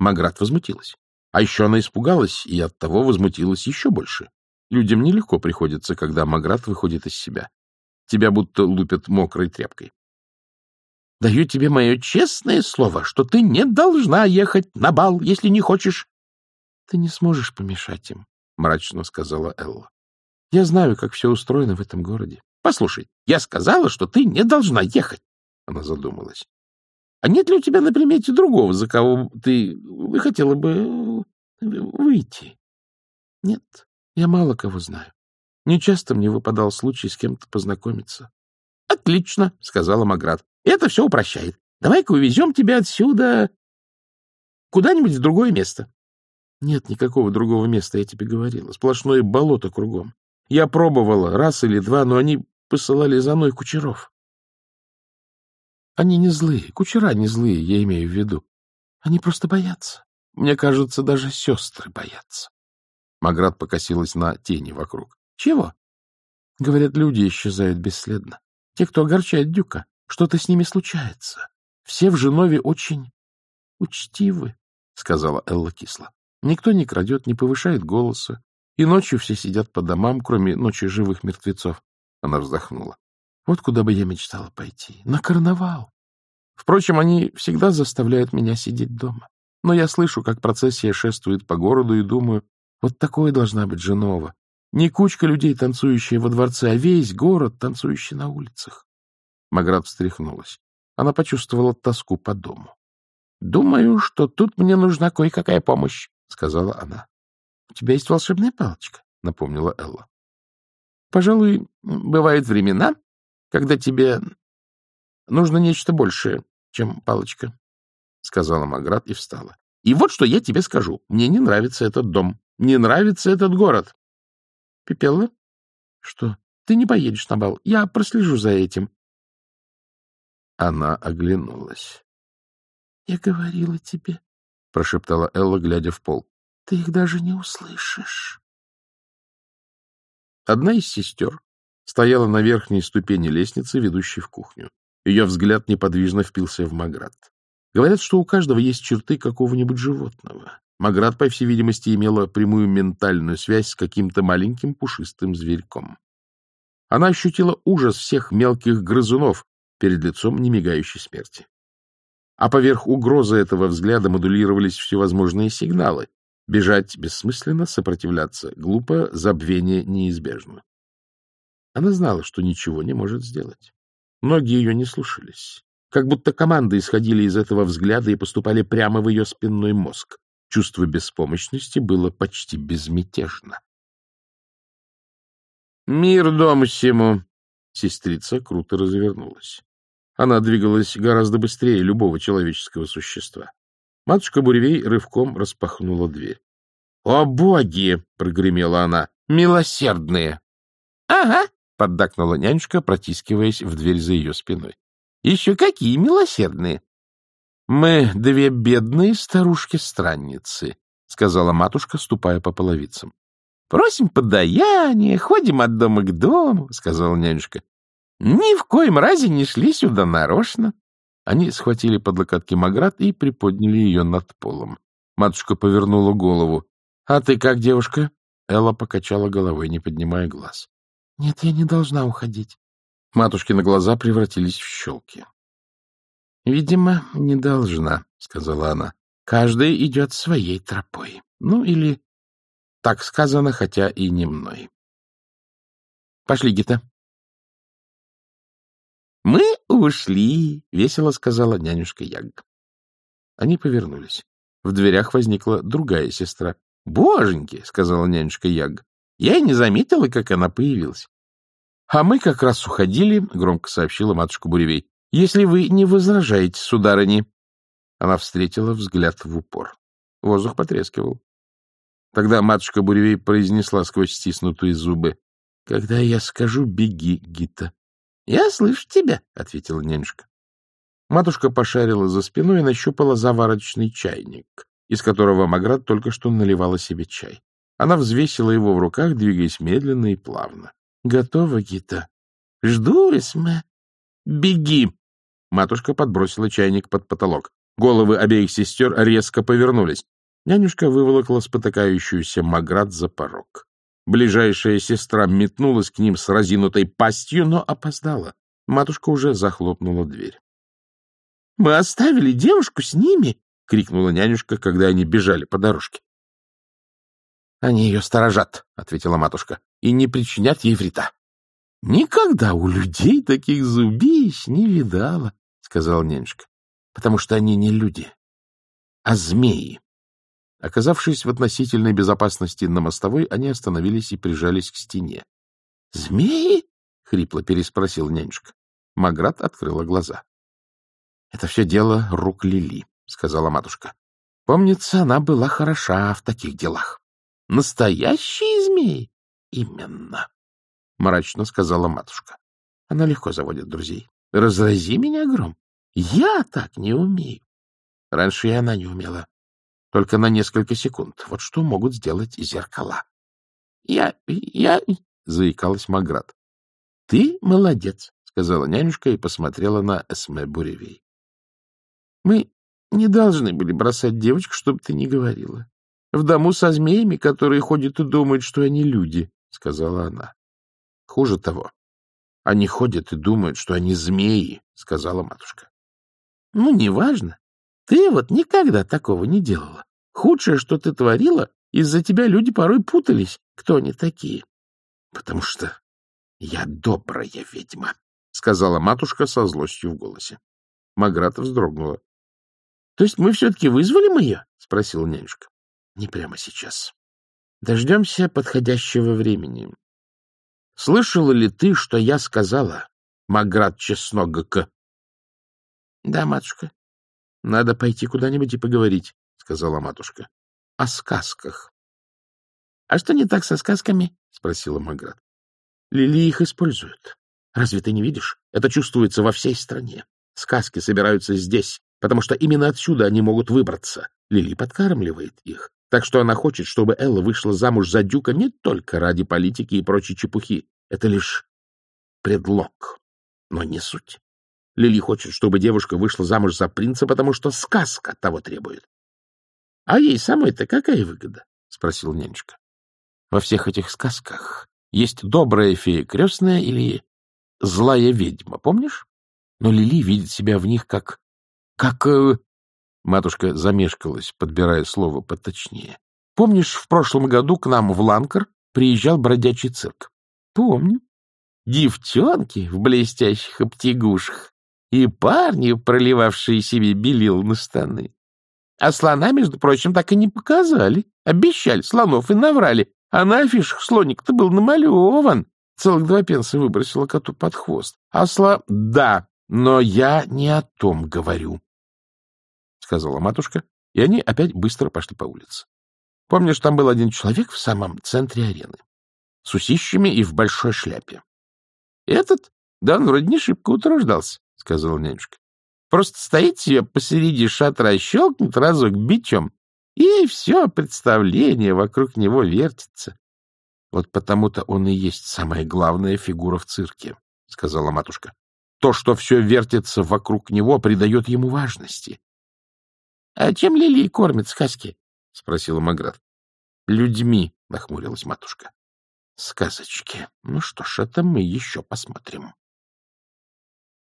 Маград возмутилась. А еще она испугалась и оттого возмутилась еще больше. Людям нелегко приходится, когда Маград выходит из себя. Тебя будто лупят мокрой тряпкой. — Даю тебе мое честное слово, что ты не должна ехать на бал, если не хочешь. — Ты не сможешь помешать им, — мрачно сказала Элла. — Я знаю, как все устроено в этом городе. — Послушай, я сказала, что ты не должна ехать. Она задумалась. — А нет ли у тебя на примете другого, за кого ты хотела бы выйти? — Нет, я мало кого знаю. Не часто мне выпадал случай с кем-то познакомиться. — Отлично, — сказала Маград. Это все упрощает. Давай-ка увезем тебя отсюда куда-нибудь в другое место. Нет никакого другого места, я тебе говорила. Сплошное болото кругом. Я пробовала раз или два, но они посылали за мной кучеров. Они не злые, кучера не злые, я имею в виду. Они просто боятся. Мне кажется, даже сестры боятся. Маград покосилась на тени вокруг. Чего? Говорят, люди исчезают бесследно. Те, кто огорчает Дюка. Что-то с ними случается. Все в Женове очень учтивы, — сказала Элла кисло. Никто не крадет, не повышает голоса. И ночью все сидят по домам, кроме ночи живых мертвецов. Она вздохнула. Вот куда бы я мечтала пойти. На карнавал. Впрочем, они всегда заставляют меня сидеть дома. Но я слышу, как процессия шествует по городу, и думаю, вот такое должна быть Женова. Не кучка людей, танцующая во дворце, а весь город, танцующий на улицах. Маград встряхнулась. Она почувствовала тоску по дому. — Думаю, что тут мне нужна кое-какая помощь, — сказала она. — У тебя есть волшебная палочка, — напомнила Элла. — Пожалуй, бывают времена, когда тебе нужно нечто большее, чем палочка, — сказала Маград и встала. — И вот что я тебе скажу. Мне не нравится этот дом. Не нравится этот город. — Пепелла? — Что? Ты не поедешь на бал. Я прослежу за этим. Она оглянулась. — Я говорила тебе, — прошептала Элла, глядя в пол. — Ты их даже не услышишь. Одна из сестер стояла на верхней ступени лестницы, ведущей в кухню. Ее взгляд неподвижно впился в Маград. Говорят, что у каждого есть черты какого-нибудь животного. Маград, по всей видимости, имела прямую ментальную связь с каким-то маленьким пушистым зверьком. Она ощутила ужас всех мелких грызунов, перед лицом немигающей смерти. А поверх угрозы этого взгляда модулировались всевозможные сигналы. Бежать бессмысленно, сопротивляться глупо, забвение неизбежно. Она знала, что ничего не может сделать. Ноги ее не слушались. Как будто команды исходили из этого взгляда и поступали прямо в ее спинной мозг. Чувство беспомощности было почти безмятежно. «Мир дому всему!» Сестрица круто развернулась. Она двигалась гораздо быстрее любого человеческого существа. Матушка Буревей рывком распахнула дверь. — О, боги! — прогремела она. — Милосердные! — Ага! — поддакнула нянюшка, протискиваясь в дверь за ее спиной. — Еще какие милосердные! — Мы две бедные старушки-странницы, — сказала матушка, ступая по половицам. — Просим подаяние, ходим от дома к дому, — сказала нянюшка. Ни в коем разе не шли сюда нарочно. Они схватили под локотки Маград и приподняли ее над полом. Матушка повернула голову. — А ты как, девушка? Элла покачала головой, не поднимая глаз. — Нет, я не должна уходить. Матушкины глаза превратились в щелки. — Видимо, не должна, — сказала она. — Каждая идет своей тропой. Ну, или так сказано, хотя и не мной. — Пошли, Гита. — Мы ушли, — весело сказала нянюшка Яг. Они повернулись. В дверях возникла другая сестра. — Боженьки, — сказала нянюшка Яг. Я и не заметила, как она появилась. — А мы как раз уходили, — громко сообщила матушка Буревей. — Если вы не возражаете, сударыни. Она встретила взгляд в упор. Воздух потрескивал. Тогда матушка Буревей произнесла сквозь стиснутые зубы. — Когда я скажу, беги, Гита. — Я слышу тебя, — ответила нянюшка. Матушка пошарила за спиной и нащупала заварочный чайник, из которого Маград только что наливала себе чай. Она взвесила его в руках, двигаясь медленно и плавно. — Готово, Гита. — Жду, Эсме. — Беги! Матушка подбросила чайник под потолок. Головы обеих сестер резко повернулись. Нянюшка выволокла спотыкающуюся Маград за порог. Ближайшая сестра метнулась к ним с разинутой пастью, но опоздала. Матушка уже захлопнула дверь. — Мы оставили девушку с ними! — крикнула нянюшка, когда они бежали по дорожке. — Они ее сторожат, — ответила матушка, — и не причинят ей вреда. — Никогда у людей таких зубищ не видала, — сказала нянюшка, — потому что они не люди, а змеи. Оказавшись в относительной безопасности на мостовой, они остановились и прижались к стене. — Змеи? — хрипло переспросил нянюшка. Маград открыла глаза. — Это все дело рук Лили, — сказала матушка. — Помнится, она была хороша в таких делах. — Настоящие змеи? — Именно, — мрачно сказала матушка. Она легко заводит друзей. — Разрази меня гром. Я так не умею. Раньше и она не умела. Только на несколько секунд. Вот что могут сделать зеркала. — Я... я... — заикалась Маград. — Ты молодец, — сказала нянюшка и посмотрела на Эсме Буревей. — Мы не должны были бросать девочку, чтобы ты не говорила. В дому со змеями, которые ходят и думают, что они люди, — сказала она. — Хуже того, они ходят и думают, что они змеи, — сказала матушка. — Ну, неважно. Ты вот никогда такого не делала. Худшее, что ты творила, из-за тебя люди порой путались, кто они такие. — Потому что я добрая ведьма, — сказала матушка со злостью в голосе. Маграта вздрогнула. — То есть мы все-таки вызвали ее? — спросила нянюшка. — Не прямо сейчас. Дождемся подходящего времени. Слышала ли ты, что я сказала, Маград Чесногка? — Да, матушка. — Надо пойти куда-нибудь и поговорить, — сказала матушка. — О сказках. — А что не так со сказками? — спросила Маград. — Лили их используют. Разве ты не видишь? Это чувствуется во всей стране. Сказки собираются здесь, потому что именно отсюда они могут выбраться. Лили подкармливает их. Так что она хочет, чтобы Элла вышла замуж за Дюка не только ради политики и прочей чепухи. Это лишь предлог, но не суть. Лили хочет, чтобы девушка вышла замуж за принца, потому что сказка того требует. — А ей самой-то какая выгода? — спросил нянюшка. — Во всех этих сказках есть добрая фея крестная или злая ведьма, помнишь? Но Лили видит себя в них как... как... Матушка замешкалась, подбирая слово поточнее. Помнишь, в прошлом году к нам в Ланкар приезжал бродячий цирк? Помню. Девчонки в блестящих обтягушках и парни, проливавшие себе белил на штаны. А слона, между прочим, так и не показали. Обещали слонов и наврали. А на афишах слоник-то был намалеван. Целых два пенса выбросила коту под хвост. А сла... Да, но я не о том говорю, — сказала матушка, и они опять быстро пошли по улице. Помнишь, там был один человек в самом центре арены, с усищами и в большой шляпе. Этот, да, он вроде не шибко утруждался. — сказала нянюшка. — Просто стоит себе посреди шатра, щелкнет разок бичом, и все представление вокруг него вертится. — Вот потому-то он и есть самая главная фигура в цирке, — сказала матушка. — То, что все вертится вокруг него, придает ему важности. — А чем лилии кормят сказки? — спросила Маград. — Людьми, — нахмурилась матушка. — Сказочки. Ну что ж, это мы еще посмотрим.